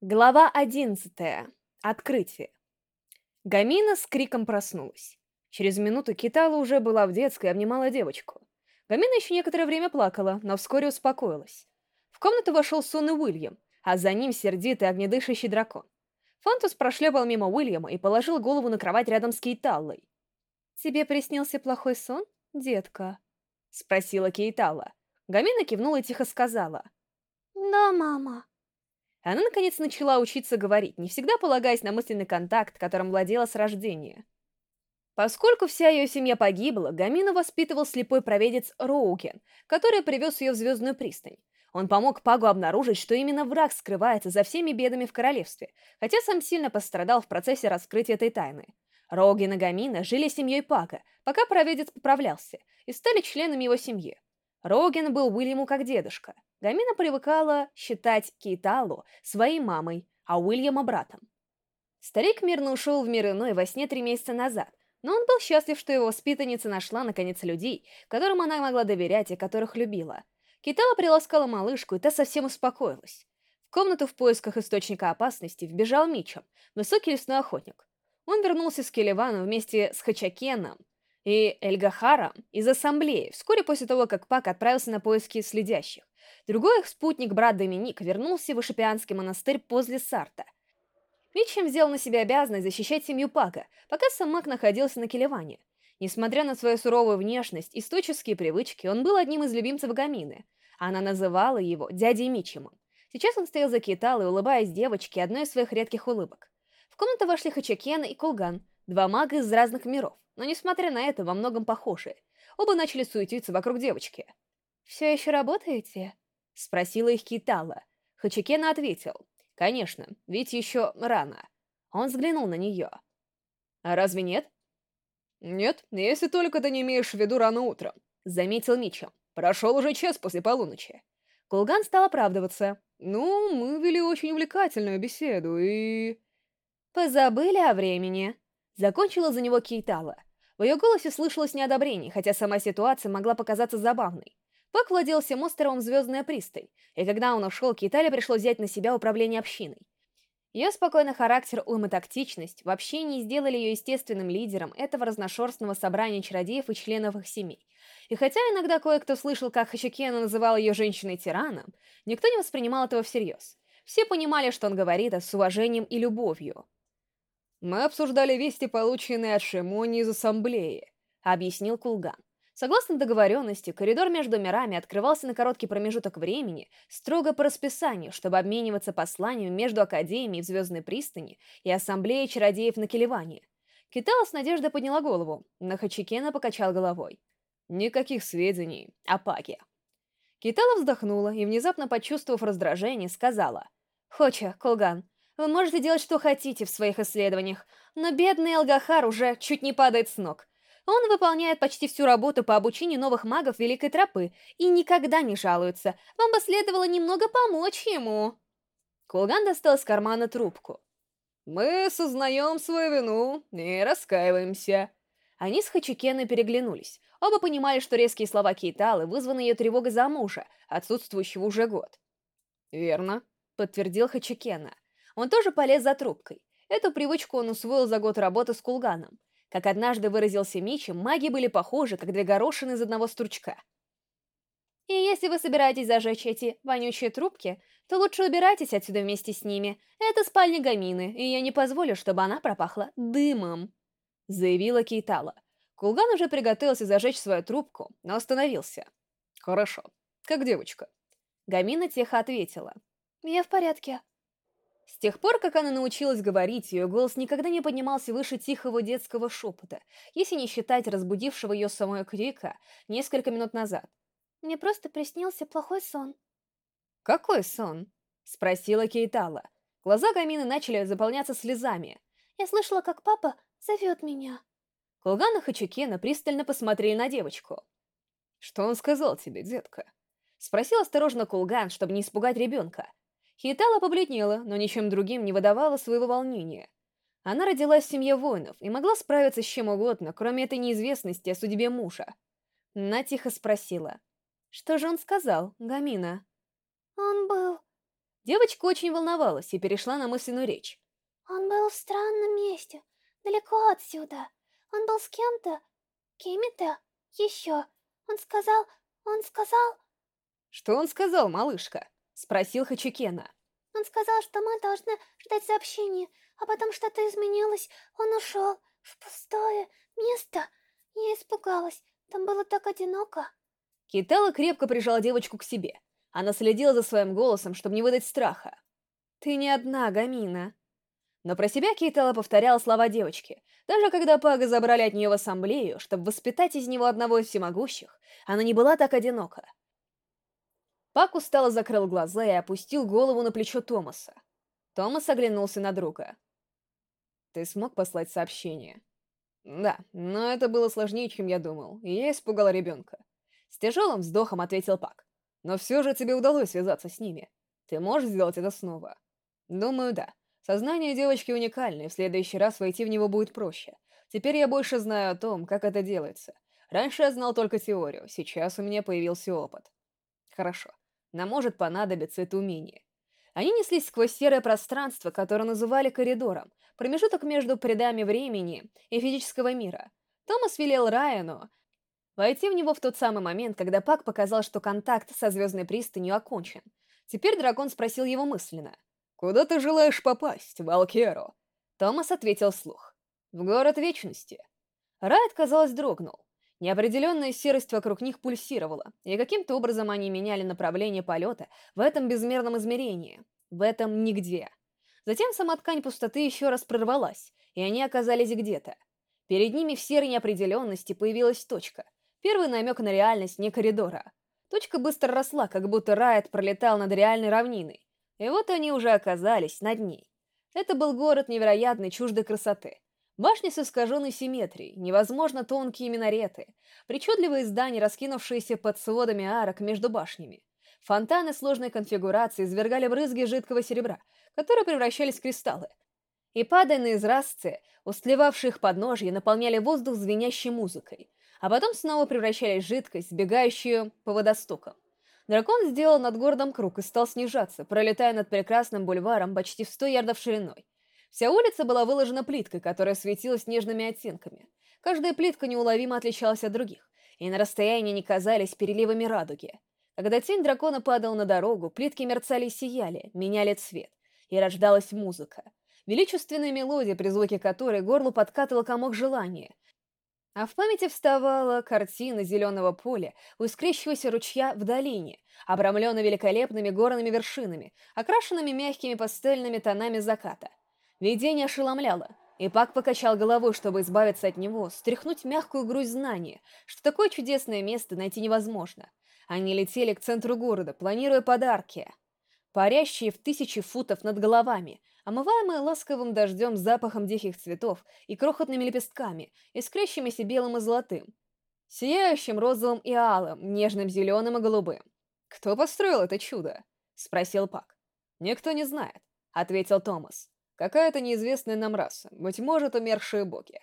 Глава одиннадцатая. Открытие. Гамина с криком проснулась. Через минуту Китала уже была в детской и обнимала девочку. Гамина еще некоторое время плакала, но вскоре успокоилась. В комнату вошел сонный Уильям, а за ним сердитый огнедышащий дракон. Фантус прошлепал мимо Уильяма и положил голову на кровать рядом с Кейталлой. «Тебе приснился плохой сон, детка?» — спросила Кейтала. Гамина кивнула и тихо сказала. «Да, мама». Она, наконец, начала учиться говорить, не всегда полагаясь на мысленный контакт, которым владела с рождения. Поскольку вся ее семья погибла, Гамину воспитывал слепой провидец Роукен, который привез ее в Звездную пристань. Он помог Пагу обнаружить, что именно враг скрывается за всеми бедами в королевстве, хотя сам сильно пострадал в процессе раскрытия этой тайны. Роуген и Гамина жили семьей Пага, пока провидец поправлялся, и стали членами его семьи. Роуген был Уильяму как дедушка. Гамина привыкала считать Кейталу своей мамой, а Уильяма братом. Старик мирно ушел в мир иной во сне три месяца назад, но он был счастлив, что его воспитанница нашла, наконец, людей, которым она могла доверять и которых любила. Кейтала приласкала малышку, и та совсем успокоилась. В комнату в поисках источника опасности вбежал Мичем, высокий лесной охотник. Он вернулся с Келеваном вместе с Хачакеном и Эльгахаром из ассамблеи вскоре после того, как Пак отправился на поиски следящих. Другой их спутник, брат Доминик, вернулся в Ишипианский монастырь после Сарта. Митчем взял на себя обязанность защищать семью Пака, пока сам Мак находился на Келеване. Несмотря на свою суровую внешность и стойческие привычки, он был одним из любимцев Гамины. Она называла его дядей Мичемом. Сейчас он стоял за Киталой, улыбаясь девочке одной из своих редких улыбок. В комнату вошли Хачакена и Кулган, два мага из разных миров, но, несмотря на это, во многом похожие. Оба начали суетиться вокруг девочки. «Все еще работаете?» — спросила их Китала. Хачикена ответил. «Конечно, ведь еще рано». Он взглянул на нее. «А разве нет?» «Нет, если только ты не имеешь в виду рано утром», — заметил Мичем. «Прошел уже час после полуночи». Кулган стал оправдываться. «Ну, мы вели очень увлекательную беседу и...» «Позабыли о времени», — закончила за него Кейтала. В ее голосе слышалось неодобрение, хотя сама ситуация могла показаться забавной. Пак владел всем островом Звездная пристань, и когда он ушел, Китале пришлось взять на себя управление общиной. Ее спокойный характер, ум и тактичность вообще не сделали ее естественным лидером этого разношерстного собрания чародеев и членов их семей. И хотя иногда кое-кто слышал, как Хачикена называл ее женщиной-тираном, никто не воспринимал этого всерьез. Все понимали, что он говорит с уважением и любовью. «Мы обсуждали вести, полученные от Шимони из Ассамблеи», — объяснил Кулган. Согласно договоренности, коридор между мирами открывался на короткий промежуток времени, строго по расписанию, чтобы обмениваться посланиями между Академией в Звездной пристани и Ассамблеей чародеев на Келеване. Китала с надеждой подняла голову, но Хачикена покачал головой. Никаких сведений о Паке. Китала вздохнула и, внезапно почувствовав раздражение, сказала. «Хоча, Колган, вы можете делать, что хотите в своих исследованиях, но бедный Алгахар уже чуть не падает с ног. Он выполняет почти всю работу по обучению новых магов Великой Тропы и никогда не жалуется. Вам бы следовало немного помочь ему. Кулган достал из кармана трубку. «Мы сознаем свою вину и раскаиваемся». Они с Хачикеной переглянулись. Оба понимали, что резкие слова Кейталы вызваны ее тревогой за мужа, отсутствующего уже год. «Верно», — подтвердил Хачикена. Он тоже полез за трубкой. Эту привычку он усвоил за год работы с Кулганом. Как однажды выразился Мичи, маги были похожи, как две горошины из одного стручка. И если вы собираетесь зажечь эти вонючие трубки, то лучше убирайтесь отсюда вместе с ними. Это спальня Гамины, и я не позволю, чтобы она пропахла дымом», — заявила Кейтала. Кулган уже приготовился зажечь свою трубку, но остановился. «Хорошо. Как девочка?» Гамина тихо ответила. «Я в порядке». С тех пор, как она научилась говорить, ее голос никогда не поднимался выше тихого детского шепота, если не считать разбудившего ее самого крика несколько минут назад. «Мне просто приснился плохой сон». «Какой сон?» — спросила Кейтала. Глаза Камины начали заполняться слезами. «Я слышала, как папа зовет меня». Кулган и Хачукена пристально посмотрели на девочку. «Что он сказал тебе, детка?» Спросил осторожно Кулган, чтобы не испугать ребенка. Хитала побледнела, но ничем другим не выдавала своего волнения. Она родилась в семье воинов и могла справиться с чем угодно, кроме этой неизвестности о судьбе мужа. Она тихо спросила. «Что же он сказал, Гамина?» «Он был...» Девочка очень волновалась и перешла на мысленную речь. Он был в странном месте, далеко отсюда. Он был с кем-то, кем-то, еще. Он сказал, он сказал... Что он сказал, малышка? Спросил Хачукена. Он сказал, что мы должны ждать сообщения, а потом что-то изменилось. Он ушел в пустое место. Я испугалась, там было так одиноко. Китала крепко прижала девочку к себе. Она следила за своим голосом, чтобы не выдать страха. «Ты не одна, Гамина». Но про себя Кейтала повторяла слова девочки. Даже когда Пага забрали от нее в ассамблею, чтобы воспитать из него одного из всемогущих, она не была так одинока. Пак устало закрыл глаза и опустил голову на плечо Томаса. Томас оглянулся на друга. «Ты смог послать сообщение?» «Да, но это было сложнее, чем я думал, и я испугал ребенка». С тяжелым вздохом ответил Пак. «Но все же тебе удалось связаться с ними. Ты можешь сделать это снова?» «Думаю, да. Сознание девочки уникальное, в следующий раз войти в него будет проще. Теперь я больше знаю о том, как это делается. Раньше я знал только теорию, сейчас у меня появился опыт». «Хорошо. Нам может понадобиться это умение. Они неслись сквозь серое пространство, которое называли коридором, промежуток между предами времени и физического мира. Томас велел Райану войти в него в тот самый момент, когда Пак показал, что контакт со Звездной пристанью окончен. Теперь дракон спросил его мысленно. «Куда ты желаешь попасть, Валкеро?» Томас ответил вслух. «В город Вечности». Райт, казалось, дрогнул. Неопределенная серость вокруг них пульсировала, и каким-то образом они меняли направление полета в этом безмерном измерении, в этом нигде. Затем сама ткань пустоты еще раз прорвалась, и они оказались где-то. Перед ними в серой неопределенности появилась точка. Первый намек на реальность не коридора. Точка быстро росла, как будто Райт пролетал над реальной равниной. И вот они уже оказались над ней. Это был город невероятной чуждой красоты. Башни с искаженной симметрией, невозможно тонкие минареты, причудливые здания, раскинувшиеся под сводами арок между башнями. Фонтаны сложной конфигурации извергали брызги жидкого серебра, которые превращались в кристаллы. И, падая на изразцы, устлевавшие их подножья, наполняли воздух звенящей музыкой, а потом снова превращались в жидкость, бегающую по водостокам. Дракон сделал над городом круг и стал снижаться, пролетая над прекрасным бульваром почти в сто ярдов шириной. Вся улица была выложена плиткой, которая светилась нежными оттенками. Каждая плитка неуловимо отличалась от других, и на расстоянии не казались переливами радуги. Когда тень дракона падала на дорогу, плитки мерцали и сияли, меняли цвет, и рождалась музыка. Величественная мелодия, при звуке которой горлу подкатывал комок желания. А в памяти вставала картина зеленого поля у ручья в долине, обрамленной великолепными горными вершинами, окрашенными мягкими пастельными тонами заката. Видение ошеломляло, и Пак покачал головой, чтобы избавиться от него, стряхнуть мягкую грудь знания, что такое чудесное место найти невозможно. Они летели к центру города, планируя подарки, парящие в тысячи футов над головами, омываемые ласковым дождем запахом диких цветов и крохотными лепестками, искрящимися белым и золотым, сияющим розовым и алым, нежным зеленым и голубым. «Кто построил это чудо?» — спросил Пак. «Никто не знает», — ответил Томас. Какая-то неизвестная нам раса, быть может, умершие боги.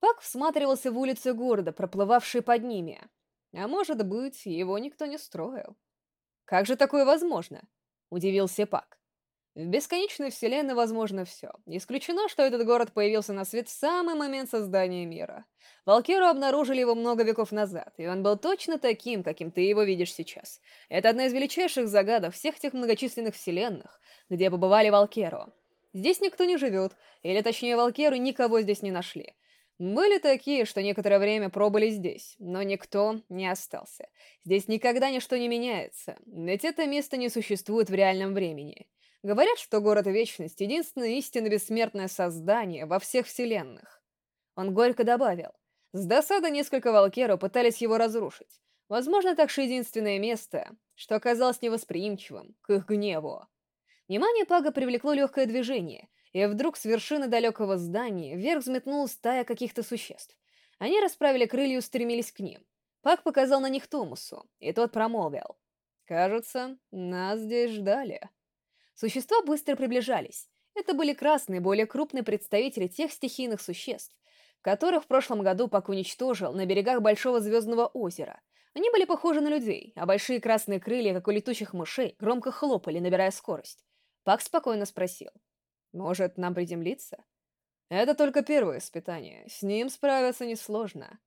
Пак всматривался в улицы города, проплывавшие под ними. А может быть, его никто не строил. «Как же такое возможно?» — удивился Пак. В бесконечной вселенной возможно все. Исключено, что этот город появился на свет в самый момент создания мира. Валкиру обнаружили его много веков назад, и он был точно таким, каким ты его видишь сейчас. Это одна из величайших загадок всех тех многочисленных вселенных, где побывали Валкеру. Здесь никто не живет, или точнее Валкеры никого здесь не нашли. Были такие, что некоторое время пробыли здесь, но никто не остался. Здесь никогда ничто не меняется, ведь это место не существует в реальном времени. Говорят, что город Вечность — единственное истинно бессмертное создание во всех вселенных. Он горько добавил. С досады несколько Валкеров пытались его разрушить. Возможно, также единственное место, что оказалось невосприимчивым к их гневу. Внимание Пага привлекло легкое движение, и вдруг с вершины далекого здания вверх взметнулась стая каких-то существ. Они расправили крылья и устремились к ним. Паг показал на них Томусу, и тот промолвил. «Кажется, нас здесь ждали». Существа быстро приближались. Это были красные, более крупные представители тех стихийных существ, которых в прошлом году Пак уничтожил на берегах Большого Звездного озера. Они были похожи на людей, а большие красные крылья, как у летучих мышей, громко хлопали, набирая скорость. Пак спокойно спросил. «Может, нам приземлиться?» «Это только первое испытание. С ним справиться несложно».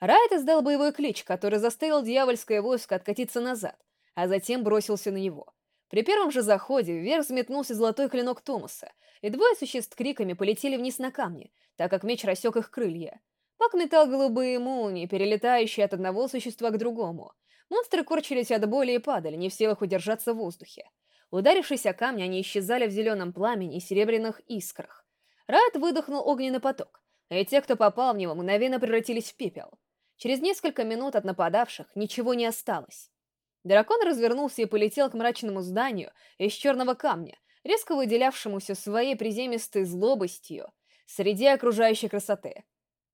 Райт издал боевой клич, который заставил дьявольское войско откатиться назад, а затем бросился на него. При первом же заходе вверх взметнулся золотой клинок Томаса, и двое существ криками полетели вниз на камни, так как меч рассек их крылья. Пак метал голубые молнии, перелетающие от одного существа к другому. Монстры корчились от боли и падали, не в силах удержаться в воздухе. Ударившись о камни, они исчезали в зеленом пламени и серебряных искрах. Райт выдохнул огненный поток, и те, кто попал в него, мгновенно превратились в пепел. Через несколько минут от нападавших ничего не осталось. Дракон развернулся и полетел к мрачному зданию из черного камня, резко выделявшемуся своей приземистой злобостью среди окружающей красоты.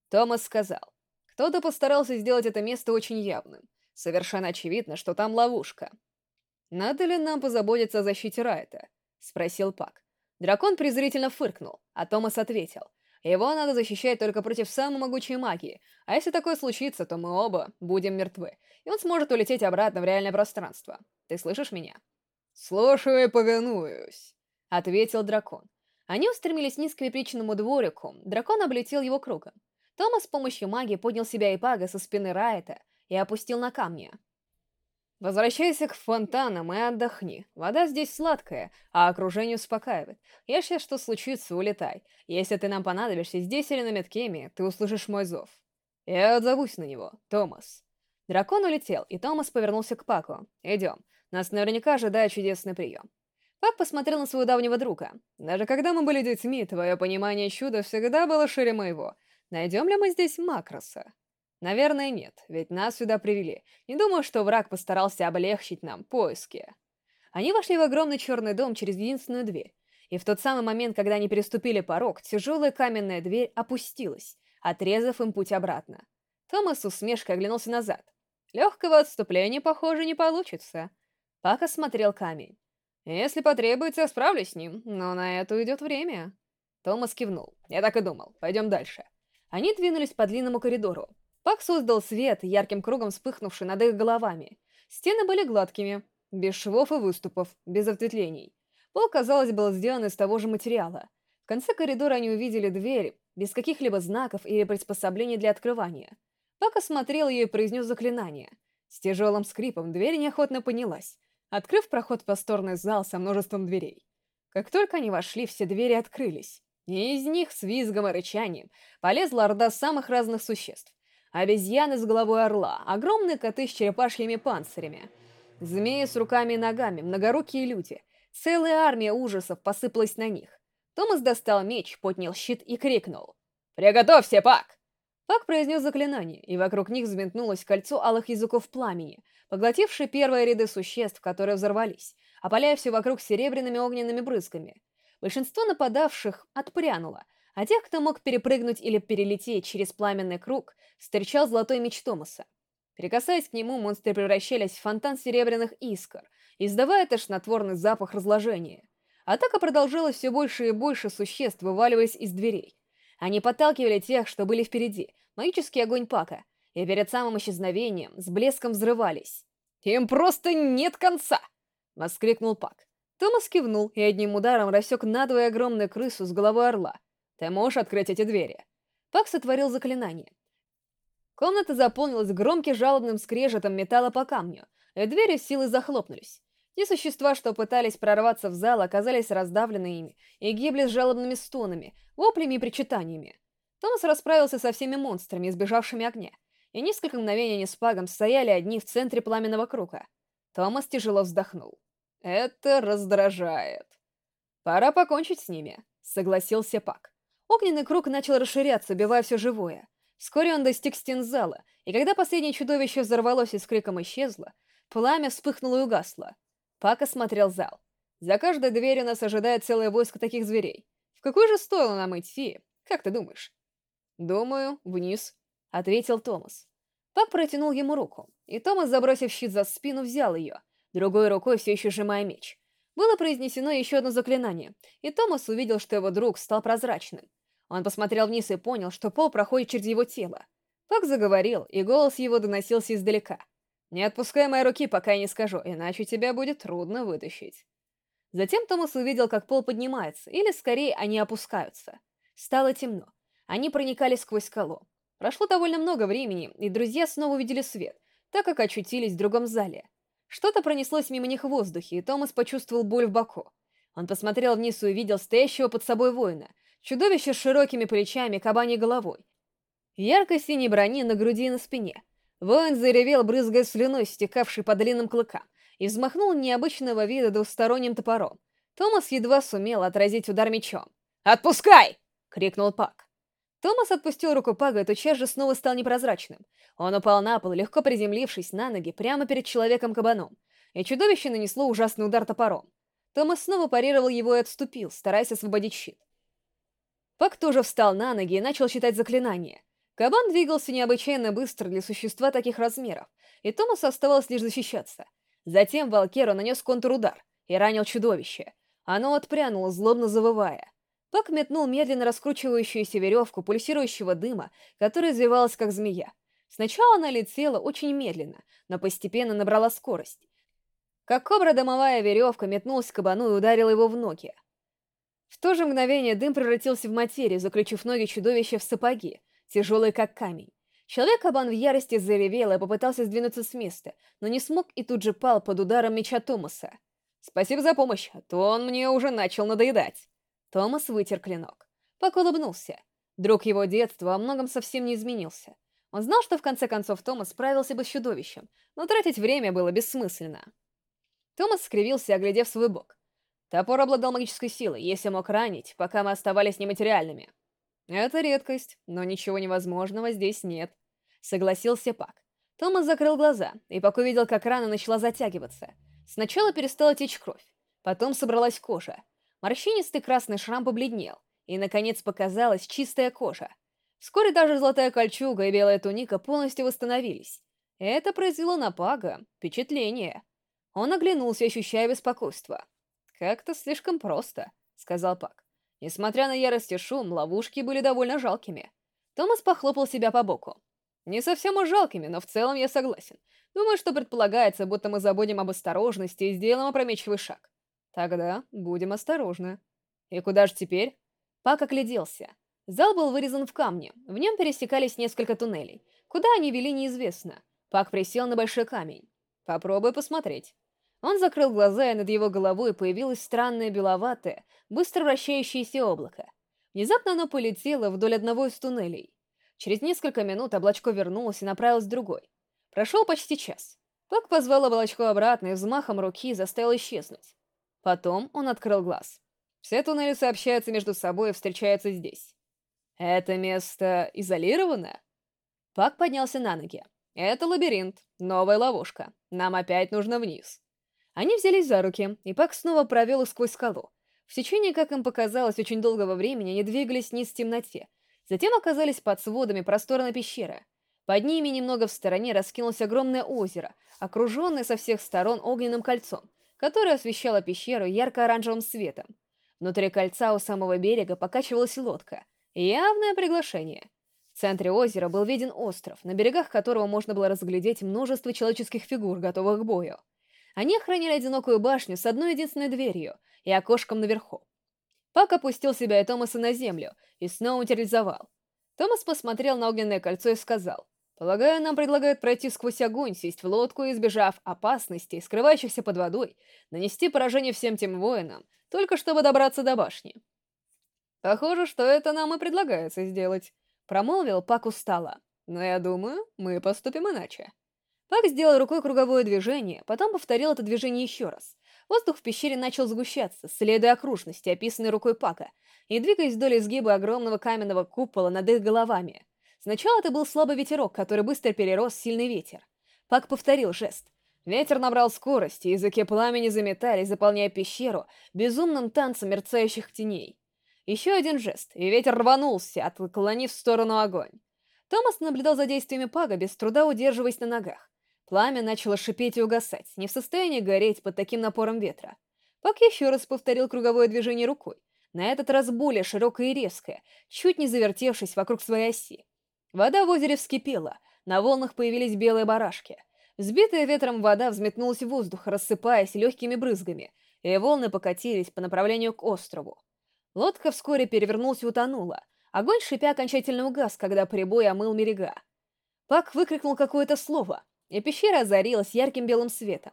Томас сказал, кто-то постарался сделать это место очень явным. Совершенно очевидно, что там ловушка. «Надо ли нам позаботиться о защите Райта?» — спросил Пак. Дракон презрительно фыркнул, а Томас ответил. «Его надо защищать только против самой могучей магии, а если такое случится, то мы оба будем мертвы, и он сможет улететь обратно в реальное пространство. Ты слышишь меня?» «Слушаю и повинуюсь», — ответил дракон. Они устремились вниз к кирпичному дворику, дракон облетел его кругом. Томас с помощью магии поднял себя и Пага со спины Райта и опустил на камни. Возвращайся к фонтанам и отдохни. Вода здесь сладкая, а окружение успокаивает. Если что случится, улетай. Если ты нам понадобишься здесь или на Меткеме, ты услышишь мой зов. Я отзовусь на него, Томас. Дракон улетел, и Томас повернулся к Паку. Идем. Нас наверняка ожидает чудесный прием. Пак посмотрел на своего давнего друга. Даже когда мы были детьми, твое понимание чуда всегда было шире моего. Найдем ли мы здесь Макроса? Наверное, нет, ведь нас сюда привели. Не думаю, что враг постарался облегчить нам поиски. Они вошли в огромный черный дом через единственную дверь. И в тот самый момент, когда они переступили порог, тяжелая каменная дверь опустилась, отрезав им путь обратно. Томас с усмешкой оглянулся назад. Легкого отступления, похоже, не получится. Пак осмотрел камень. «Если потребуется, я справлюсь с ним, но на это уйдет время». Томас кивнул. «Я так и думал. Пойдем дальше». Они двинулись по длинному коридору. Пак создал свет, ярким кругом вспыхнувший над их головами. Стены были гладкими, без швов и выступов, без ответвлений. Пол, казалось, был сделан из того же материала. В конце коридора они увидели дверь, без каких-либо знаков или приспособлений для открывания. Пак осмотрел ее и произнес заклинание. С тяжелым скрипом дверь неохотно поднялась, открыв проход в просторный зал со множеством дверей. Как только они вошли, все двери открылись. И из них с визгом и рычанием полезла орда самых разных существ обезьяны с головой орла, огромные коты с черепашьими панцирями, змеи с руками и ногами, многорукие люди. Целая армия ужасов посыпалась на них. Томас достал меч, поднял щит и крикнул. «Приготовься, Пак!» Пак произнес заклинание, и вокруг них взметнулось кольцо алых языков пламени, поглотившее первые ряды существ, которые взорвались, опаляя все вокруг серебряными огненными брызгами. Большинство нападавших отпрянуло, а тех, кто мог перепрыгнуть или перелететь через пламенный круг, встречал золотой меч Томаса. Прикасаясь к нему, монстры превращались в фонтан серебряных искр, издавая тошнотворный запах разложения. Атака продолжалась все больше и больше существ, вываливаясь из дверей. Они подталкивали тех, что были впереди, магический огонь Пака, и перед самым исчезновением с блеском взрывались. «Им просто нет конца!» — воскликнул Пак. Томас кивнул и одним ударом рассек надвое огромную крысу с головой орла, ты можешь открыть эти двери?» Пак сотворил заклинание. Комната заполнилась громким жалобным скрежетом металла по камню, и двери силой захлопнулись. Те существа, что пытались прорваться в зал, оказались раздавлены ими и гибли с жалобными стонами, воплями и причитаниями. Томас расправился со всеми монстрами, избежавшими огня, и несколько мгновений они с Пагом стояли одни в центре пламенного круга. Томас тяжело вздохнул. «Это раздражает. Пора покончить с ними», — согласился Пак. Огненный круг начал расширяться, убивая все живое. Вскоре он достиг стен зала, и когда последнее чудовище взорвалось и с криком исчезло, пламя вспыхнуло и угасло. Пак осмотрел зал. За каждой дверью нас ожидает целое войско таких зверей. В какой же стоило нам идти? Как ты думаешь? Думаю, вниз, — ответил Томас. Пак протянул ему руку, и Томас, забросив щит за спину, взял ее, другой рукой все еще сжимая меч. Было произнесено еще одно заклинание, и Томас увидел, что его друг стал прозрачным. Он посмотрел вниз и понял, что пол проходит через его тело. Пак заговорил, и голос его доносился издалека. «Не отпускай мои руки, пока я не скажу, иначе тебя будет трудно вытащить». Затем Томас увидел, как пол поднимается, или скорее они опускаются. Стало темно. Они проникали сквозь скалу. Прошло довольно много времени, и друзья снова увидели свет, так как очутились в другом зале. Что-то пронеслось мимо них в воздухе, и Томас почувствовал боль в боку. Он посмотрел вниз и увидел стоящего под собой воина, чудовище с широкими плечами, кабаней головой. Ярко-синей брони на груди и на спине. Воин заревел, брызгая слюной, стекавшей по длинным клыкам, и взмахнул необычного вида двусторонним топором. Томас едва сумел отразить удар мечом. «Отпускай!» — крикнул Пак. Томас отпустил руку Пага, и тотчас же снова стал непрозрачным. Он упал на пол, легко приземлившись на ноги прямо перед человеком-кабаном, и чудовище нанесло ужасный удар топором. Томас снова парировал его и отступил, стараясь освободить щит. Пак тоже встал на ноги и начал читать заклинание. Кабан двигался необычайно быстро для существа таких размеров, и Томасу оставалось лишь защищаться. Затем Валкеру нанес контрудар и ранил чудовище. Оно отпрянуло, злобно завывая. Пак метнул медленно раскручивающуюся веревку пульсирующего дыма, которая извивалась как змея. Сначала она летела очень медленно, но постепенно набрала скорость. Как кобра-домовая веревка метнулась к кабану и ударила его в ноги. В то же мгновение дым превратился в материю, заключив ноги чудовища в сапоги, тяжелые как камень. Человек-кабан в ярости заревел и попытался сдвинуться с места, но не смог и тут же пал под ударом меча Томаса. «Спасибо за помощь, а то он мне уже начал надоедать». Томас вытер клинок. Пак. Друг его детства во многом совсем не изменился. Он знал, что в конце концов Томас справился бы с чудовищем, но тратить время было бессмысленно. Томас скривился, оглядев свой бок. Топор обладал магической силой, если мог ранить, пока мы оставались нематериальными. Это редкость, но ничего невозможного здесь нет. Согласился Пак. Томас закрыл глаза, и Пак увидел, как рана начала затягиваться. Сначала перестала течь кровь, потом собралась кожа, Морщинистый красный шрам побледнел, и, наконец, показалась чистая кожа. Вскоре даже золотая кольчуга и белая туника полностью восстановились. Это произвело на Пага впечатление. Он оглянулся, ощущая беспокойство. «Как-то слишком просто», — сказал Паг. Несмотря на ярость и шум, ловушки были довольно жалкими. Томас похлопал себя по боку. «Не совсем уж жалкими, но в целом я согласен. Думаю, что предполагается, будто мы забудем об осторожности и сделаем опрометчивый шаг. Тогда будем осторожны. И куда же теперь? Пак огляделся. Зал был вырезан в камне, в нем пересекались несколько туннелей. Куда они вели, неизвестно. Пак присел на большой камень. Попробуй посмотреть. Он закрыл глаза, и над его головой появилось странное беловатое, быстро вращающееся облако. Внезапно оно полетело вдоль одного из туннелей. Через несколько минут облачко вернулось и направилось в другой. Прошел почти час. Пак позвал облачко обратно и взмахом руки заставил исчезнуть. Потом он открыл глаз. Все туннели сообщаются между собой и встречаются здесь. Это место изолировано? Пак поднялся на ноги. Это лабиринт, новая ловушка. Нам опять нужно вниз. Они взялись за руки, и Пак снова провел их сквозь скалу. В течение, как им показалось, очень долгого времени они двигались вниз в темноте. Затем оказались под сводами просторной пещеры. Под ними немного в стороне раскинулось огромное озеро, окруженное со всех сторон огненным кольцом которая освещала пещеру ярко-оранжевым светом. Внутри кольца у самого берега покачивалась лодка. Явное приглашение. В центре озера был виден остров, на берегах которого можно было разглядеть множество человеческих фигур, готовых к бою. Они охраняли одинокую башню с одной единственной дверью и окошком наверху. Пак опустил себя и Томаса на землю и снова материализовал. Томас посмотрел на огненное кольцо и сказал, Полагаю, нам предлагают пройти сквозь огонь, сесть в лодку и, избежав опасностей, скрывающихся под водой, нанести поражение всем тем воинам, только чтобы добраться до башни. Похоже, что это нам и предлагается сделать, промолвил Пак устало. Но я думаю, мы поступим иначе. Пак сделал рукой круговое движение, потом повторил это движение еще раз. Воздух в пещере начал сгущаться, следуя окружности, описанной рукой Пака, и двигаясь вдоль изгиба огромного каменного купола над их головами. Сначала это был слабый ветерок, который быстро перерос в сильный ветер. Пак повторил жест. Ветер набрал скорость, и языки пламени заметались, заполняя пещеру безумным танцем мерцающих теней. Еще один жест, и ветер рванулся, отклонив в сторону огонь. Томас наблюдал за действиями Пага, без труда удерживаясь на ногах. Пламя начало шипеть и угасать, не в состоянии гореть под таким напором ветра. Пак еще раз повторил круговое движение рукой, на этот раз более широкое и резкое, чуть не завертевшись вокруг своей оси. Вода в озере вскипела, на волнах появились белые барашки. Взбитая ветром вода взметнулась в воздух, рассыпаясь легкими брызгами, и волны покатились по направлению к острову. Лодка вскоре перевернулась и утонула. Огонь шипя окончательно угас, когда прибой омыл берега. Пак выкрикнул какое-то слово, и пещера озарилась ярким белым светом.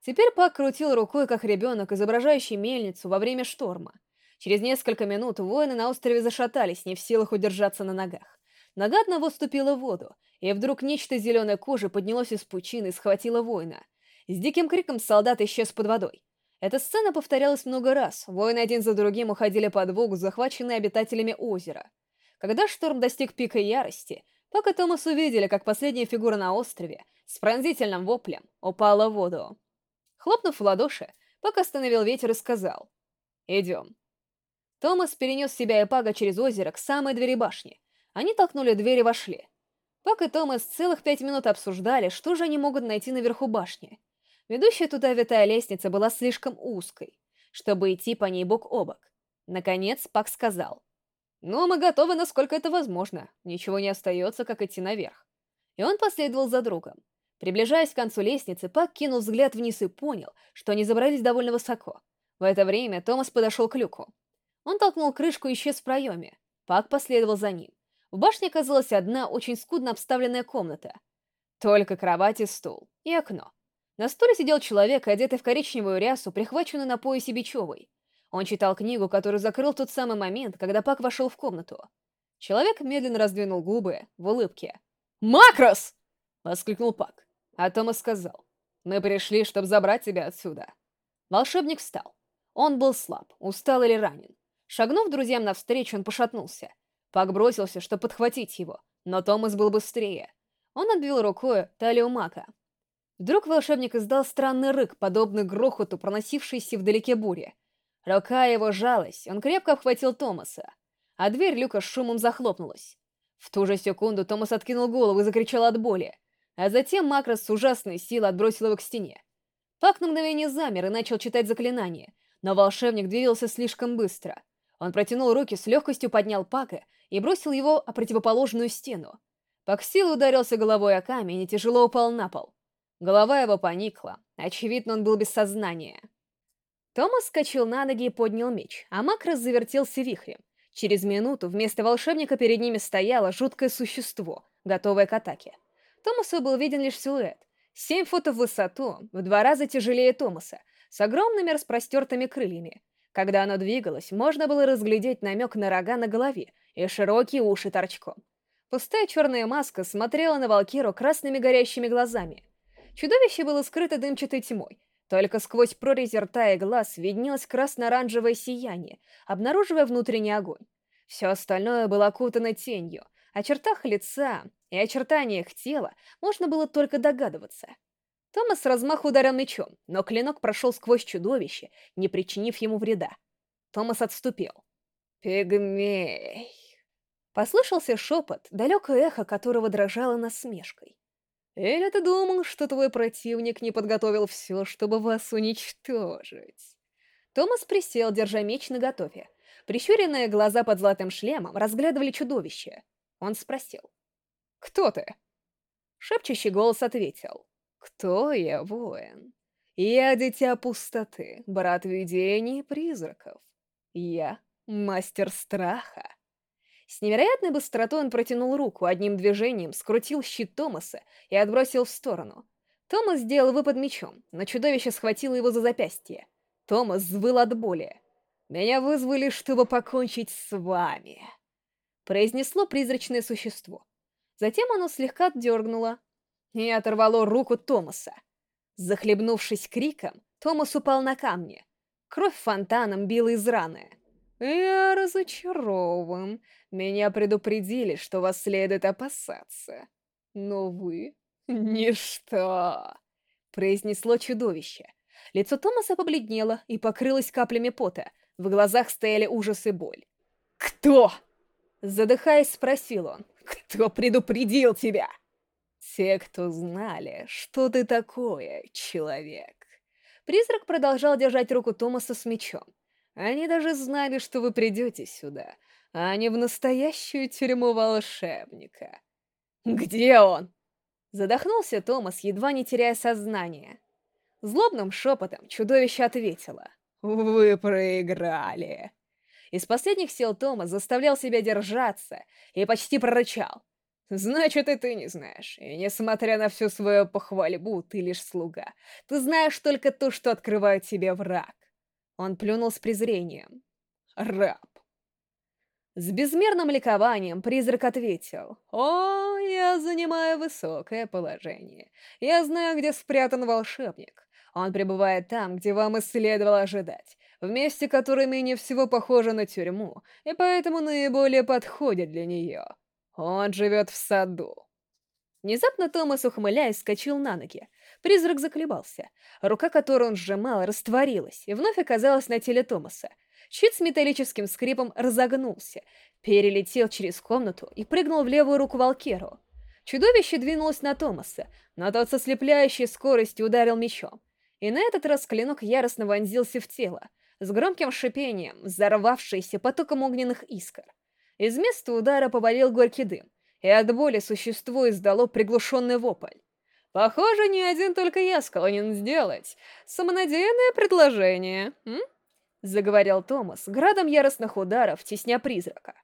Теперь Пак крутил рукой, как ребенок, изображающий мельницу во время шторма. Через несколько минут воины на острове зашатались, не в силах удержаться на ногах. Нога одного ступила в воду, и вдруг нечто зеленой кожи поднялось из пучины и схватило воина. С диким криком солдат исчез под водой. Эта сцена повторялась много раз. Воины один за другим уходили под воду, захваченные обитателями озера. Когда шторм достиг пика ярости, Пак и Томас увидели, как последняя фигура на острове с пронзительным воплем упала в воду. Хлопнув в ладоши, Пак остановил ветер и сказал «Идем». Томас перенес себя и Пага через озеро к самой двери башни. Они толкнули дверь и вошли. Пак и Томас целых пять минут обсуждали, что же они могут найти наверху башни. Ведущая туда витая лестница была слишком узкой, чтобы идти по ней бок о бок. Наконец Пак сказал. «Ну, мы готовы, насколько это возможно. Ничего не остается, как идти наверх». И он последовал за другом. Приближаясь к концу лестницы, Пак кинул взгляд вниз и понял, что они забрались довольно высоко. В это время Томас подошел к люку. Он толкнул крышку и исчез в проеме. Пак последовал за ним. В башне оказалась одна очень скудно обставленная комната. Только кровать и стул. И окно. На стуле сидел человек, одетый в коричневую рясу, прихваченную на поясе бичевой. Он читал книгу, которую закрыл в тот самый момент, когда Пак вошел в комнату. Человек медленно раздвинул губы в улыбке. «Макрос!» — воскликнул Пак. А Томас сказал. «Мы пришли, чтобы забрать тебя отсюда». Волшебник встал. Он был слаб, устал или ранен. Шагнув друзьям навстречу, он пошатнулся. Пак бросился, чтобы подхватить его, но Томас был быстрее. Он отбил рукой талию Мака, Вдруг волшебник издал странный рык, подобный грохоту, проносившейся вдалеке буре. Рука его жалась, он крепко обхватил Томаса, а дверь люка с шумом захлопнулась. В ту же секунду Томас откинул голову и закричал от боли, а затем Макрос с ужасной силой отбросил его к стене. Пак на мгновение замер и начал читать заклинание, но волшебник двигался слишком быстро. Он протянул руки, с легкостью поднял Пака и бросил его о противоположную стену. Пак силой ударился головой о камень и тяжело упал на пол. Голова его поникла. Очевидно, он был без сознания. Томас скачал на ноги и поднял меч, а Макрос завертелся вихрем. Через минуту вместо волшебника перед ними стояло жуткое существо, готовое к атаке. Томасу был виден лишь силуэт. Семь футов в высоту, в два раза тяжелее Томаса, с огромными распростертыми крыльями. Когда оно двигалось, можно было разглядеть намек на рога на голове и широкие уши торчком. Пустая черная маска смотрела на Валкиру красными горящими глазами — Чудовище было скрыто дымчатой тьмой. Только сквозь прорези рта и глаз виднелось красно-оранжевое сияние, обнаруживая внутренний огонь. Все остальное было окутано тенью. О чертах лица и очертаниях тела можно было только догадываться. Томас с размаху ударил мечом, но клинок прошел сквозь чудовище, не причинив ему вреда. Томас отступил. «Пигмей!» Послышался шепот, далекое эхо которого дрожало насмешкой. Или ты думал, что твой противник не подготовил все, чтобы вас уничтожить?» Томас присел, держа меч наготове. Прищуренные глаза под золотым шлемом разглядывали чудовище. Он спросил. «Кто ты?» Шепчущий голос ответил. «Кто я, воин? Я дитя пустоты, брат видений и призраков. Я мастер страха». С невероятной быстротой он протянул руку, одним движением скрутил щит Томаса и отбросил в сторону. Томас сделал выпад мечом, но чудовище схватило его за запястье. Томас взвыл от боли. «Меня вызвали, чтобы покончить с вами», — произнесло призрачное существо. Затем оно слегка дергнуло и оторвало руку Томаса. Захлебнувшись криком, Томас упал на камни. Кровь фонтаном била из раны. «Я разочарован. Меня предупредили, что вас следует опасаться. Но вы — ничто!» — произнесло чудовище. Лицо Томаса побледнело и покрылось каплями пота. В глазах стояли ужас и боль. «Кто?» Задыхаясь, спросил он. «Кто предупредил тебя?» «Те, кто знали, что ты такое, человек». Призрак продолжал держать руку Томаса с мечом. Они даже знали, что вы придете сюда, а не в настоящую тюрьму волшебника. «Где он?» Задохнулся Томас, едва не теряя сознание. Злобным шепотом чудовище ответило. Вы проиграли. Из последних сил Тома заставлял себя держаться и почти прорычал. Значит, и ты не знаешь. И несмотря на всю свою похвальбу, ты лишь слуга. Ты знаешь только то, что открывает тебе враг. Он плюнул с презрением. Раб. С безмерным ликованием призрак ответил. «О, я занимаю высокое положение. Я знаю, где спрятан волшебник. Он пребывает там, где вам и следовало ожидать, в месте, которое менее всего похоже на тюрьму, и поэтому наиболее подходит для нее. Он живет в саду». Внезапно Томас, ухмыляясь, скочил на ноги. Призрак заколебался. Рука, которую он сжимал, растворилась и вновь оказалась на теле Томаса. Щит с металлическим скрипом разогнулся, перелетел через комнату и прыгнул в левую руку Валкеру. Чудовище двинулось на Томаса, но тот со слепляющей скоростью ударил мечом. И на этот раз клинок яростно вонзился в тело, с громким шипением, взорвавшийся потоком огненных искр. Из места удара повалил горький дым, и от боли существо издало приглушенный вопль. Похоже, не один только я склонен сделать самонадеянное предложение, м? заговорил Томас, градом яростных ударов, тесня призрака.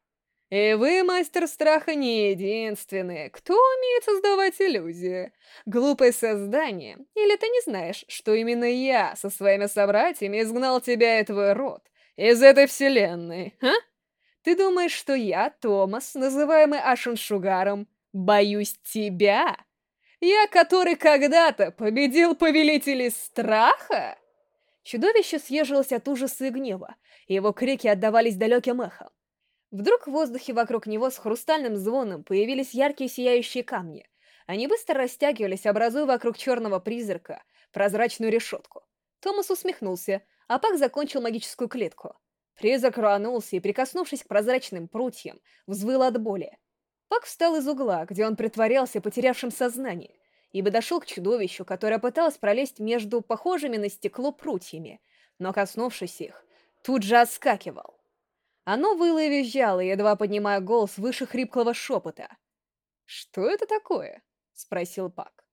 И вы, мастер страха, не единственные, кто умеет создавать иллюзии. Глупое создание, или ты не знаешь, что именно я со своими собратьями изгнал тебя и твой род из этой вселенной, а? Ты думаешь, что я, Томас, называемый Ашеншугаром, боюсь тебя? Я, который когда-то победил повелителей страха? Чудовище съежилось от ужаса и гнева, и его крики отдавались далеким эхом. Вдруг в воздухе вокруг него с хрустальным звоном появились яркие сияющие камни. Они быстро растягивались, образуя вокруг черного призрака прозрачную решетку. Томас усмехнулся, а Пак закончил магическую клетку. Призрак рванулся и, прикоснувшись к прозрачным прутьям, взвыл от боли. Пак встал из угла, где он притворялся потерявшим сознание, ибо дошел к чудовищу, которое пыталось пролезть между похожими на стекло прутьями, но, коснувшись их, тут же отскакивал. Оно выло и визжало, едва поднимая голос выше хриплого шепота. «Что это такое?» — спросил Пак.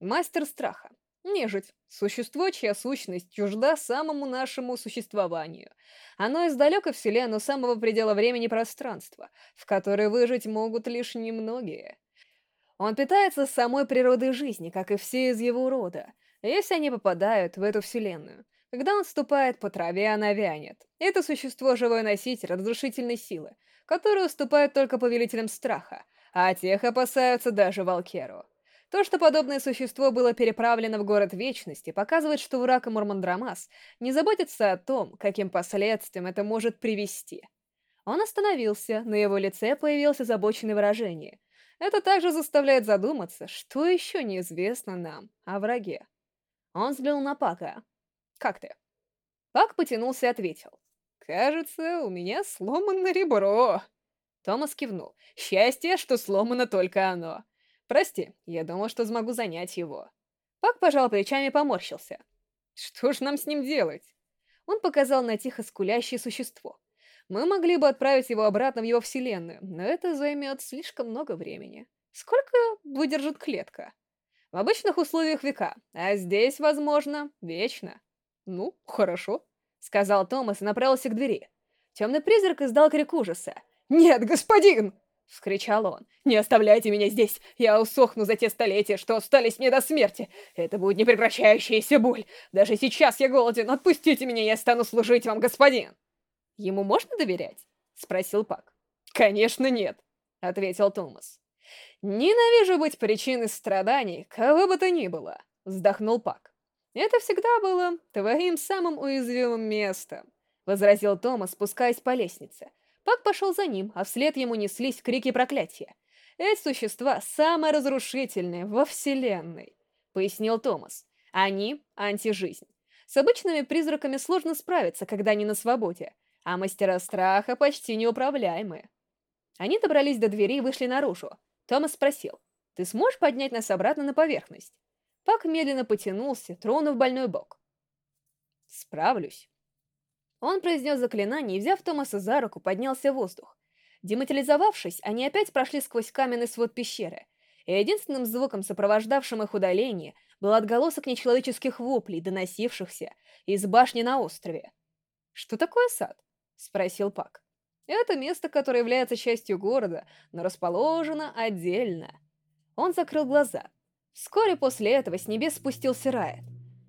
«Мастер страха. Нежить. Существо, чья сущность чужда самому нашему существованию. Оно из далекой вселенной самого предела времени и пространства, в которой выжить могут лишь немногие. Он питается самой природой жизни, как и все из его рода, если они попадают в эту вселенную. Когда он ступает по траве, она вянет. Это существо — живой носитель разрушительной силы, который уступает только повелителям страха, а тех опасаются даже Валкеру. То, что подобное существо было переправлено в город Вечности, показывает, что враг Мурмандрамас не заботится о том, каким последствиям это может привести. Он остановился, на его лице появилось озабоченное выражение — это также заставляет задуматься, что еще неизвестно нам о враге. Он взглянул на Пака. «Как ты?» Пак потянулся и ответил. «Кажется, у меня сломано ребро». Томас кивнул. «Счастье, что сломано только оно. Прости, я думал, что смогу занять его». Пак пожал плечами и поморщился. «Что ж нам с ним делать?» Он показал на тихо скулящее существо. Мы могли бы отправить его обратно в его вселенную, но это займет слишком много времени. Сколько выдержит клетка? В обычных условиях века, а здесь, возможно, вечно. Ну, хорошо, сказал Томас и направился к двери. Темный призрак издал крик ужаса. «Нет, господин!» — вскричал он. «Не оставляйте меня здесь! Я усохну за те столетия, что остались мне до смерти! Это будет непрекращающаяся боль! Даже сейчас я голоден! Отпустите меня, я стану служить вам, господин!» «Ему можно доверять?» — спросил Пак. «Конечно нет», — ответил Томас. «Ненавижу быть причиной страданий, кого бы то ни было», — вздохнул Пак. «Это всегда было твоим самым уязвимым местом», — возразил Томас, спускаясь по лестнице. Пак пошел за ним, а вслед ему неслись крики проклятия. «Эти существа самые разрушительные во Вселенной», — пояснил Томас. «Они — антижизнь. С обычными призраками сложно справиться, когда они на свободе, а мастера страха почти неуправляемые. Они добрались до двери и вышли наружу. Томас спросил, «Ты сможешь поднять нас обратно на поверхность?» Пак медленно потянулся, тронув больной бок. «Справлюсь». Он произнес заклинание и, взяв Томаса за руку, поднялся в воздух. Дематериализовавшись, они опять прошли сквозь каменный свод пещеры, и единственным звуком, сопровождавшим их удаление, был отголосок нечеловеческих воплей, доносившихся из башни на острове. «Что такое сад?» — спросил Пак. «Это место, которое является частью города, но расположено отдельно». Он закрыл глаза. Вскоре после этого с небес спустился Райет.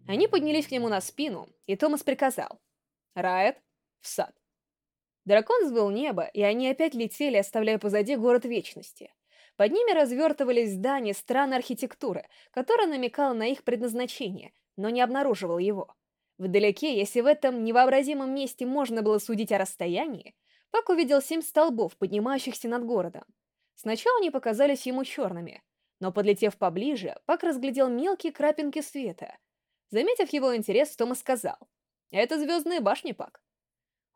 Они поднялись к нему на спину, и Томас приказал. «Райет, в сад». Дракон сбыл небо, и они опять летели, оставляя позади город Вечности. Под ними развертывались здания странной архитектуры, которая намекала на их предназначение, но не обнаруживала его. Вдалеке, если в этом невообразимом месте можно было судить о расстоянии, Пак увидел семь столбов, поднимающихся над городом. Сначала они показались ему черными, но, подлетев поближе, Пак разглядел мелкие крапинки света. Заметив его интерес, Томас сказал, «Это звездные башни, Пак».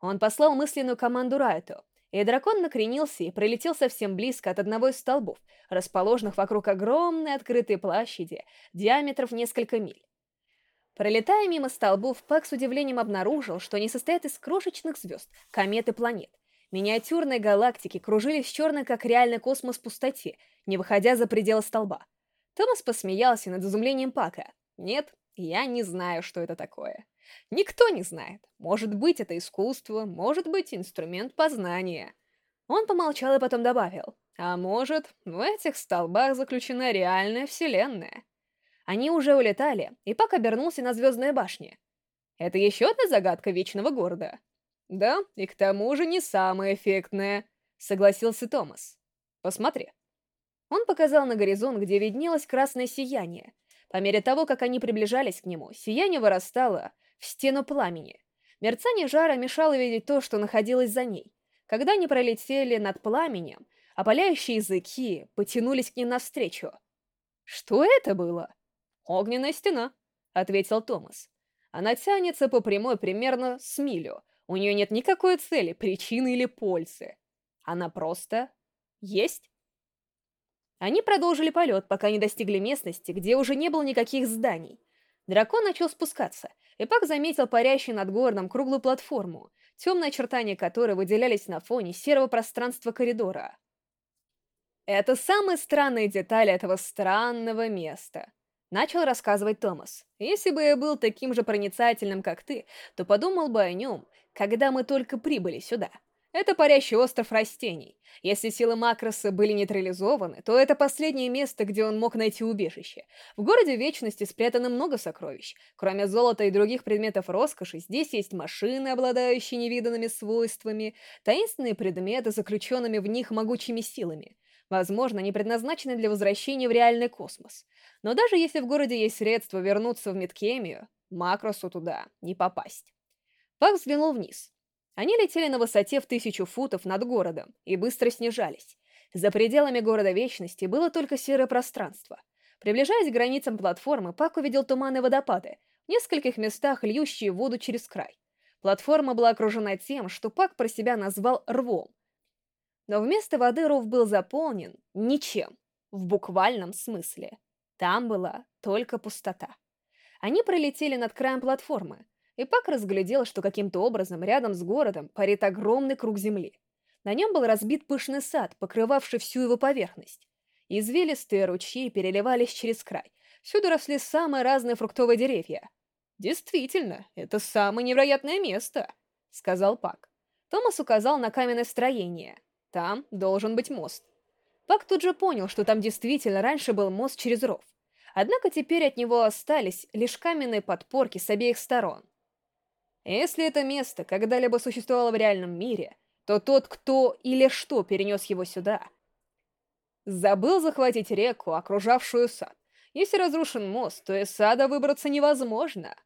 Он послал мысленную команду Райту, и дракон накренился и пролетел совсем близко от одного из столбов, расположенных вокруг огромной открытой площади, диаметров несколько миль. Пролетая мимо столбов, Пак с удивлением обнаружил, что они состоят из крошечных звезд, комет и планет. Миниатюрные галактики кружились в черной, как реальный космос, пустоте, не выходя за пределы столба. Томас посмеялся над изумлением Пака. «Нет, я не знаю, что это такое». Никто не знает. Может быть, это искусство, может быть, инструмент познания. Он помолчал и потом добавил. А может, в этих столбах заключена реальная вселенная. Они уже улетали, и Пак обернулся на звездные башни. Это еще одна загадка Вечного Города. Да, и к тому же не самая эффектная, согласился Томас. Посмотри. Он показал на горизонт, где виднелось красное сияние. По мере того, как они приближались к нему, сияние вырастало, в стену пламени. Мерцание жара мешало видеть то, что находилось за ней. Когда они пролетели над пламенем, опаляющие языки потянулись к ним навстречу. «Что это было?» «Огненная стена», — ответил Томас. «Она тянется по прямой примерно с милю. У нее нет никакой цели, причины или пользы. Она просто... есть». Они продолжили полет, пока не достигли местности, где уже не было никаких зданий. Дракон начал спускаться, и Пак заметил парящую над городом круглую платформу, темные очертания которой выделялись на фоне серого пространства коридора. «Это самые странные детали этого странного места», — начал рассказывать Томас. «Если бы я был таким же проницательным, как ты, то подумал бы о нем, когда мы только прибыли сюда». Это парящий остров растений. Если силы Макроса были нейтрализованы, то это последнее место, где он мог найти убежище. В городе Вечности спрятано много сокровищ. Кроме золота и других предметов роскоши, здесь есть машины, обладающие невиданными свойствами, таинственные предметы, заключенными в них могучими силами. Возможно, они предназначены для возвращения в реальный космос. Но даже если в городе есть средства вернуться в Мидкемию, Макросу туда не попасть. Пак взглянул вниз. Они летели на высоте в тысячу футов над городом и быстро снижались. За пределами города Вечности было только серое пространство. Приближаясь к границам платформы, Пак увидел туманы водопады, в нескольких местах льющие воду через край. Платформа была окружена тем, что Пак про себя назвал рвом. Но вместо воды ров был заполнен ничем, в буквальном смысле. Там была только пустота. Они пролетели над краем платформы, и Пак разглядел, что каким-то образом рядом с городом парит огромный круг земли. На нем был разбит пышный сад, покрывавший всю его поверхность. Извилистые ручьи переливались через край. Всюду росли самые разные фруктовые деревья. «Действительно, это самое невероятное место», — сказал Пак. Томас указал на каменное строение. «Там должен быть мост». Пак тут же понял, что там действительно раньше был мост через ров. Однако теперь от него остались лишь каменные подпорки с обеих сторон. Если это место когда-либо существовало в реальном мире, то тот, кто или что перенес его сюда, забыл захватить реку, окружавшую сад. Если разрушен мост, то из сада выбраться невозможно.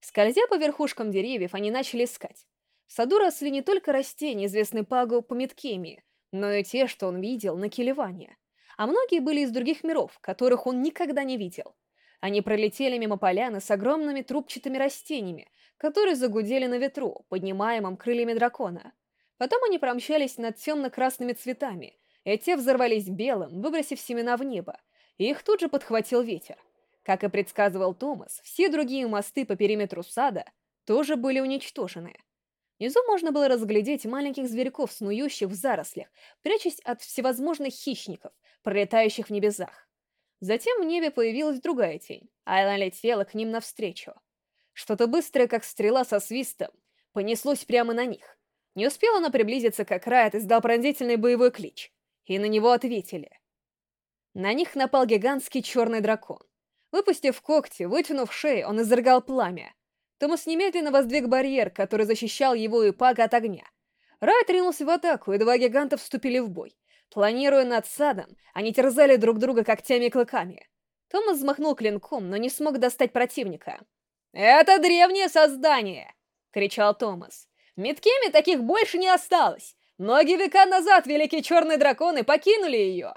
Скользя по верхушкам деревьев, они начали искать. В саду росли не только растения, известные Пагу по Меткемии, но и те, что он видел на Келеване. А многие были из других миров, которых он никогда не видел. Они пролетели мимо поляны с огромными трубчатыми растениями, которые загудели на ветру, поднимаемом крыльями дракона. Потом они промчались над темно-красными цветами, и те взорвались белым, выбросив семена в небо, и их тут же подхватил ветер. Как и предсказывал Томас, все другие мосты по периметру сада тоже были уничтожены. Внизу можно было разглядеть маленьких зверьков, снующих в зарослях, прячась от всевозможных хищников, пролетающих в небесах. Затем в небе появилась другая тень, а она летела к ним навстречу. Что-то быстрое, как стрела со свистом, понеслось прямо на них. Не успела она приблизиться, как Райт издал пронзительный боевой клич, и на него ответили. На них напал гигантский черный дракон. Выпустив когти, вытянув шею, он изрыгал пламя. Томас немедленно воздвиг барьер, который защищал его и Пага от огня. Райт ринулся в атаку, и два гиганта вступили в бой. Планируя над садом, они терзали друг друга когтями и клыками. Томас взмахнул клинком, но не смог достать противника. «Это древнее создание!» — кричал Томас. «Меткими таких больше не осталось! Многие века назад великие черные драконы покинули ее!»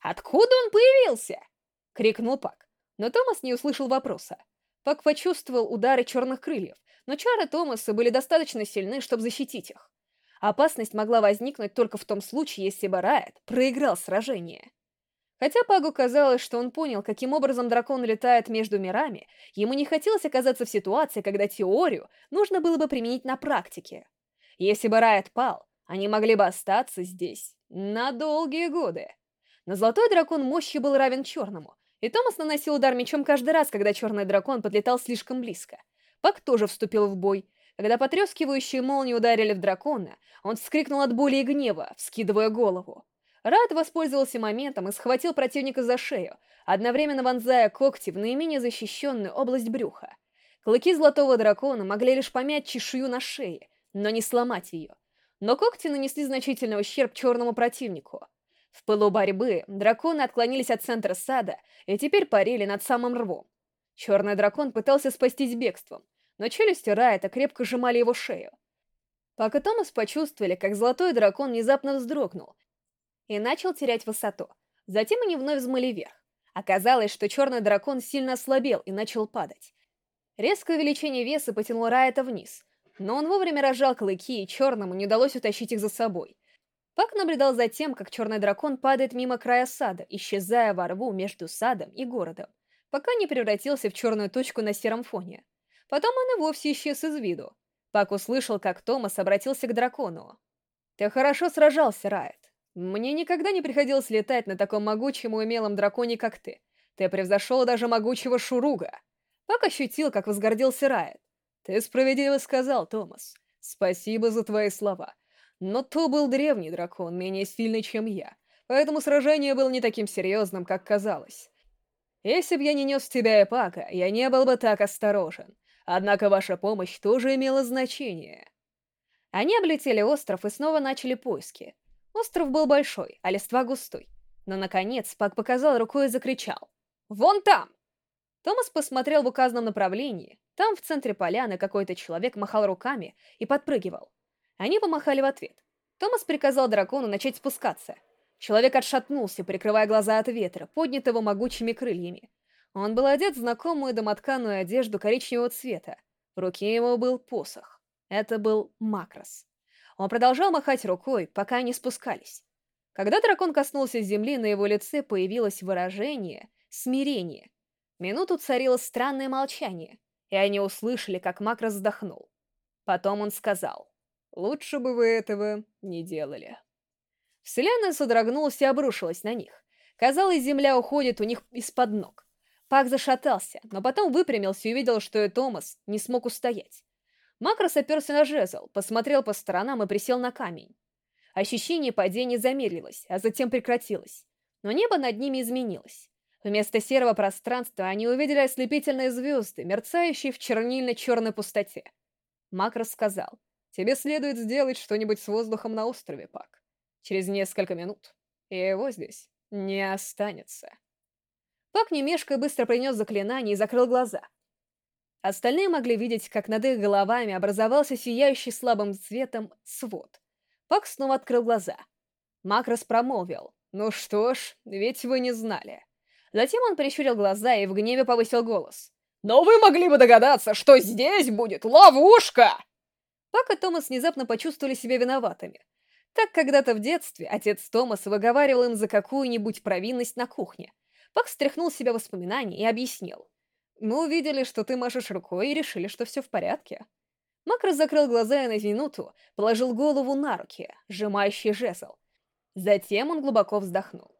«Откуда он появился?» — крикнул Пак. Но Томас не услышал вопроса. Пак почувствовал удары черных крыльев, но чары Томаса были достаточно сильны, чтобы защитить их. Опасность могла возникнуть только в том случае, если бы Райт проиграл сражение. Хотя Пагу казалось, что он понял, каким образом дракон летает между мирами, ему не хотелось оказаться в ситуации, когда теорию нужно было бы применить на практике. Если бы Райт пал, они могли бы остаться здесь на долгие годы. Но золотой дракон мощи был равен черному, и Томас наносил удар мечом каждый раз, когда черный дракон подлетал слишком близко. Пак тоже вступил в бой. Когда потрескивающие молнии ударили в дракона, он вскрикнул от боли и гнева, вскидывая голову. Рад воспользовался моментом и схватил противника за шею, одновременно вонзая когти в наименее защищенную область брюха. Клыки золотого дракона могли лишь помять чешую на шее, но не сломать ее. Но когти нанесли значительный ущерб черному противнику. В пылу борьбы драконы отклонились от центра сада и теперь парили над самым рвом. Черный дракон пытался спастись бегством, но челюсти Райта крепко сжимали его шею. Пак и Томас почувствовали, как золотой дракон внезапно вздрогнул и начал терять высоту. Затем они вновь взмыли вверх. Оказалось, что черный дракон сильно ослабел и начал падать. Резкое увеличение веса потянуло Райта вниз, но он вовремя разжал клыки, и черному не удалось утащить их за собой. Пак наблюдал за тем, как черный дракон падает мимо края сада, исчезая во рву между садом и городом, пока не превратился в черную точку на сером фоне. Потом он и вовсе исчез из виду. Пак услышал, как Томас обратился к дракону. «Ты хорошо сражался, Райт. Мне никогда не приходилось летать на таком могучем и умелом драконе, как ты. Ты превзошел даже могучего Шуруга». Пак ощутил, как возгордился Райт. «Ты справедливо сказал, Томас. Спасибо за твои слова. Но то был древний дракон, менее сильный, чем я, поэтому сражение было не таким серьезным, как казалось. Если бы я не нес тебя и Пака, я не был бы так осторожен. Однако ваша помощь тоже имела значение. Они облетели остров и снова начали поиски. Остров был большой, а листва густой. Но, наконец, Пак показал рукой и закричал. «Вон там!» Томас посмотрел в указанном направлении. Там, в центре поляны, какой-то человек махал руками и подпрыгивал. Они помахали в ответ. Томас приказал дракону начать спускаться. Человек отшатнулся, прикрывая глаза от ветра, поднятого могучими крыльями. Он был одет в знакомую домотканую одежду коричневого цвета. В руке его был посох. Это был Макрос. Он продолжал махать рукой, пока они спускались. Когда дракон коснулся земли, на его лице появилось выражение смирения. Минуту царило странное молчание, и они услышали, как Макрос вздохнул. Потом он сказал... Лучше бы вы этого не делали. Вселенная содрогнулась и обрушилась на них. Казалось, земля уходит у них из-под ног. Пак зашатался, но потом выпрямился и увидел, что и Томас не смог устоять. Макрос оперся на жезл, посмотрел по сторонам и присел на камень. Ощущение падения замедлилось, а затем прекратилось. Но небо над ними изменилось. Вместо серого пространства они увидели ослепительные звезды, мерцающие в чернильно-черной пустоте. Макрос сказал, Тебе следует сделать что-нибудь с воздухом на острове, Пак. Через несколько минут. И его здесь не останется. Пак немешко быстро принес заклинание и закрыл глаза. Остальные могли видеть, как над их головами образовался сияющий слабым цветом свод. Пак снова открыл глаза. Макрос промолвил. «Ну что ж, ведь вы не знали». Затем он прищурил глаза и в гневе повысил голос. «Но вы могли бы догадаться, что здесь будет ловушка!» Пак и Томас внезапно почувствовали себя виноватыми. Так когда-то в детстве отец Томаса выговаривал им за какую-нибудь провинность на кухне. Пак стряхнул с себя воспоминания и объяснил. «Мы увидели, что ты машешь рукой и решили, что все в порядке». Макрос закрыл глаза и на минуту положил голову на руки, сжимающий жезл. Затем он глубоко вздохнул.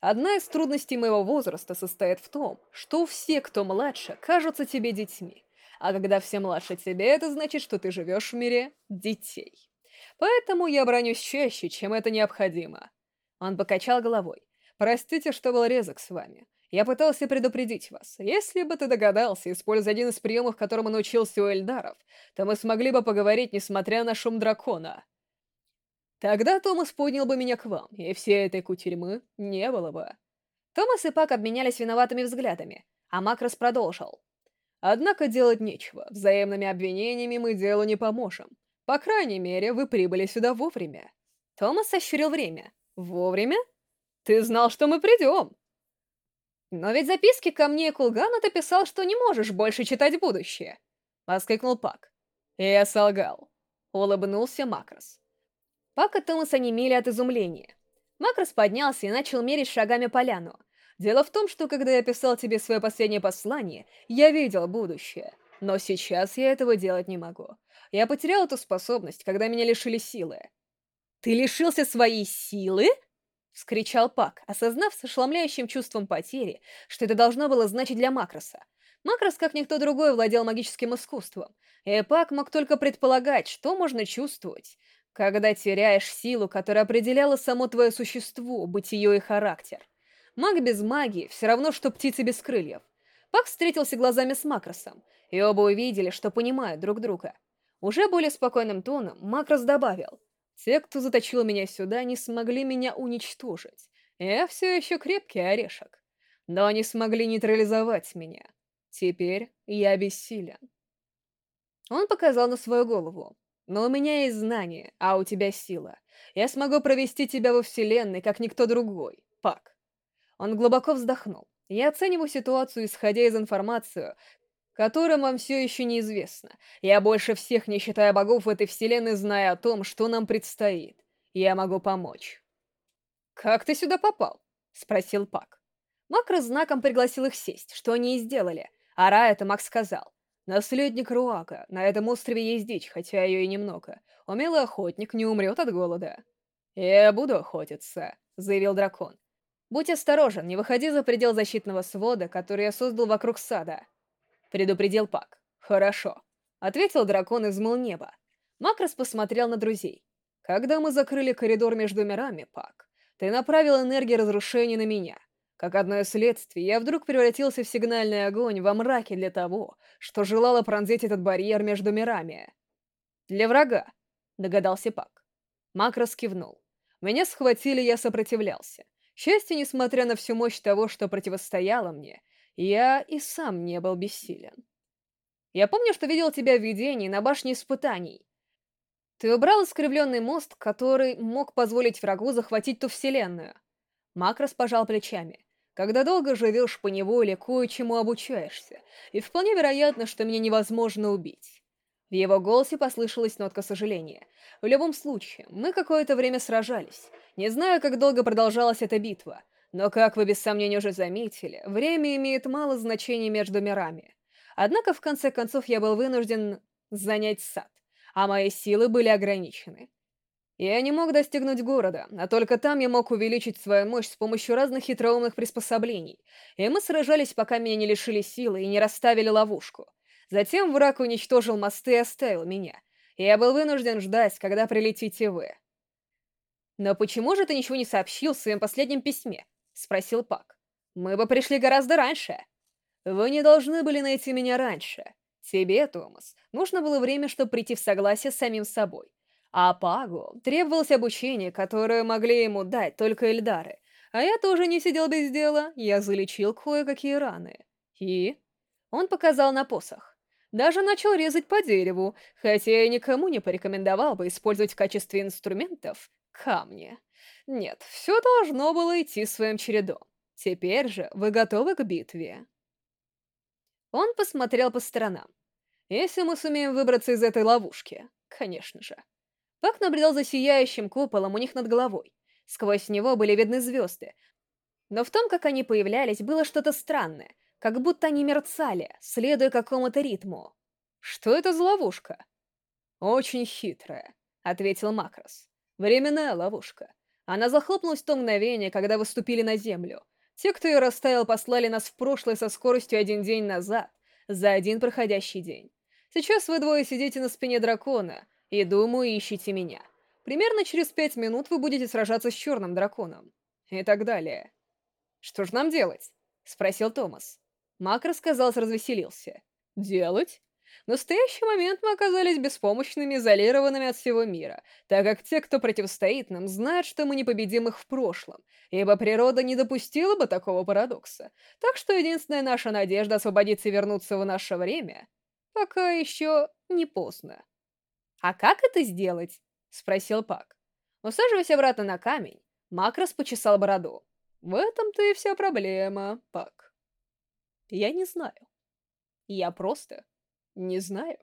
Одна из трудностей моего возраста состоит в том, что все, кто младше, кажутся тебе детьми. А когда все младше тебе, это значит, что ты живешь в мире детей. Поэтому я бронюсь чаще, чем это необходимо. Он покачал головой. Простите, что был резок с вами. Я пытался предупредить вас. Если бы ты догадался, используя один из приемов, которому научился у Эльдаров, то мы смогли бы поговорить, несмотря на шум дракона. Тогда Томас поднял бы меня к вам, и всей этой кутерьмы не было бы. Томас и Пак обменялись виноватыми взглядами, а Макрос продолжил. Однако делать нечего, взаимными обвинениями мы делу не поможем. По крайней мере, вы прибыли сюда вовремя. Томас сощурил время. Вовремя? Ты знал, что мы придем. Но ведь записки ко мне и Кулгану ты писал, что не можешь больше читать будущее. Воскликнул Пак. Я солгал. Улыбнулся Макрос. Пак и Томас онемели от изумления. Макрос поднялся и начал мерить шагами поляну. Дело в том, что когда я писал тебе свое последнее послание, я видел будущее. Но сейчас я этого делать не могу. Я потерял эту способность, когда меня лишили силы. «Ты лишился своей силы?» — вскричал Пак, осознав с ошеломляющим чувством потери, что это должно было значить для Макроса. Макрос, как никто другой, владел магическим искусством, и Пак мог только предполагать, что можно чувствовать, когда теряешь силу, которая определяла само твое существо, бытие и характер. Маг без магии — все равно, что птица без крыльев. Пак встретился глазами с Макросом, и оба увидели, что понимают друг друга. Уже более спокойным тоном Макрос добавил — те, кто заточил меня сюда, не смогли меня уничтожить. Я все еще крепкий орешек. Но они смогли нейтрализовать меня. Теперь я бессилен. Он показал на свою голову. Но у меня есть знания, а у тебя сила. Я смогу провести тебя во Вселенной, как никто другой. Пак. Он глубоко вздохнул. Я оцениваю ситуацию, исходя из информации, которым вам все еще неизвестно. Я больше всех, не считая богов в этой вселенной, знаю о том, что нам предстоит. Я могу помочь. «Как ты сюда попал?» — спросил Пак. Макрос знаком пригласил их сесть, что они и сделали, а Ра это Мак сказал. «Наследник Руака. На этом острове есть дичь, хотя ее и немного. Умелый охотник не умрет от голода». «Я буду охотиться», — заявил дракон. «Будь осторожен, не выходи за предел защитного свода, который я создал вокруг сада» предупредил Пак. «Хорошо», — ответил дракон из мыл неба. Макрос посмотрел на друзей. «Когда мы закрыли коридор между мирами, Пак, ты направил энергию разрушения на меня. Как одно из следствий, я вдруг превратился в сигнальный огонь во мраке для того, что желало пронзить этот барьер между мирами. Для врага, догадался Пак. Макрос кивнул. Меня схватили, я сопротивлялся. Счастье, несмотря на всю мощь того, что противостояло мне, я и сам не был бессилен. Я помню, что видел тебя в видении на башне испытаний. Ты убрал искривленный мост, который мог позволить врагу захватить ту вселенную. Макрос пожал плечами. Когда долго живешь по неволе, кое-чему обучаешься, и вполне вероятно, что меня невозможно убить. В его голосе послышалась нотка сожаления. В любом случае, мы какое-то время сражались. Не знаю, как долго продолжалась эта битва, но, как вы без сомнения уже заметили, время имеет мало значения между мирами. Однако, в конце концов, я был вынужден занять сад, а мои силы были ограничены. Я не мог достигнуть города, а только там я мог увеличить свою мощь с помощью разных хитроумных приспособлений, и мы сражались, пока меня не лишили силы и не расставили ловушку. Затем враг уничтожил мосты и оставил меня, я был вынужден ждать, когда прилетите вы. Но почему же ты ничего не сообщил в своем последнем письме? — спросил Пак. «Мы бы пришли гораздо раньше». «Вы не должны были найти меня раньше. Тебе, Томас, нужно было время, чтобы прийти в согласие с самим собой. А Пагу требовалось обучение, которое могли ему дать только Эльдары. А я тоже не сидел без дела, я залечил кое-какие раны. И...» Он показал на посох. Даже начал резать по дереву, хотя я никому не порекомендовал бы использовать в качестве инструментов камни. Нет, все должно было идти своим чередом. Теперь же вы готовы к битве. Он посмотрел по сторонам. Если мы сумеем выбраться из этой ловушки, конечно же. Пак наблюдал за сияющим куполом у них над головой. Сквозь него были видны звезды. Но в том, как они появлялись, было что-то странное, как будто они мерцали, следуя какому-то ритму. «Что это за ловушка?» «Очень хитрая», — ответил Макрос. «Временная ловушка. Она захлопнулась в то мгновение, когда вы ступили на землю. Те, кто ее расставил, послали нас в прошлое со скоростью один день назад, за один проходящий день. Сейчас вы двое сидите на спине дракона, и, думаю, ищете меня. Примерно через пять минут вы будете сражаться с черным драконом. И так далее. «Что ж нам делать?» — спросил Томас. Мак рассказался, развеселился. «Делать?» В настоящий момент мы оказались беспомощными, изолированными от всего мира, так как те, кто противостоит нам, знают, что мы непобедимы в прошлом, ибо природа не допустила бы такого парадокса. Так что единственная наша надежда освободиться и вернуться в наше время пока еще не поздно. «А как это сделать?» — спросил Пак. Усаживаясь обратно на камень, Макрос почесал бороду. «В этом-то и вся проблема, Пак. Я не знаю. Я просто не знаю.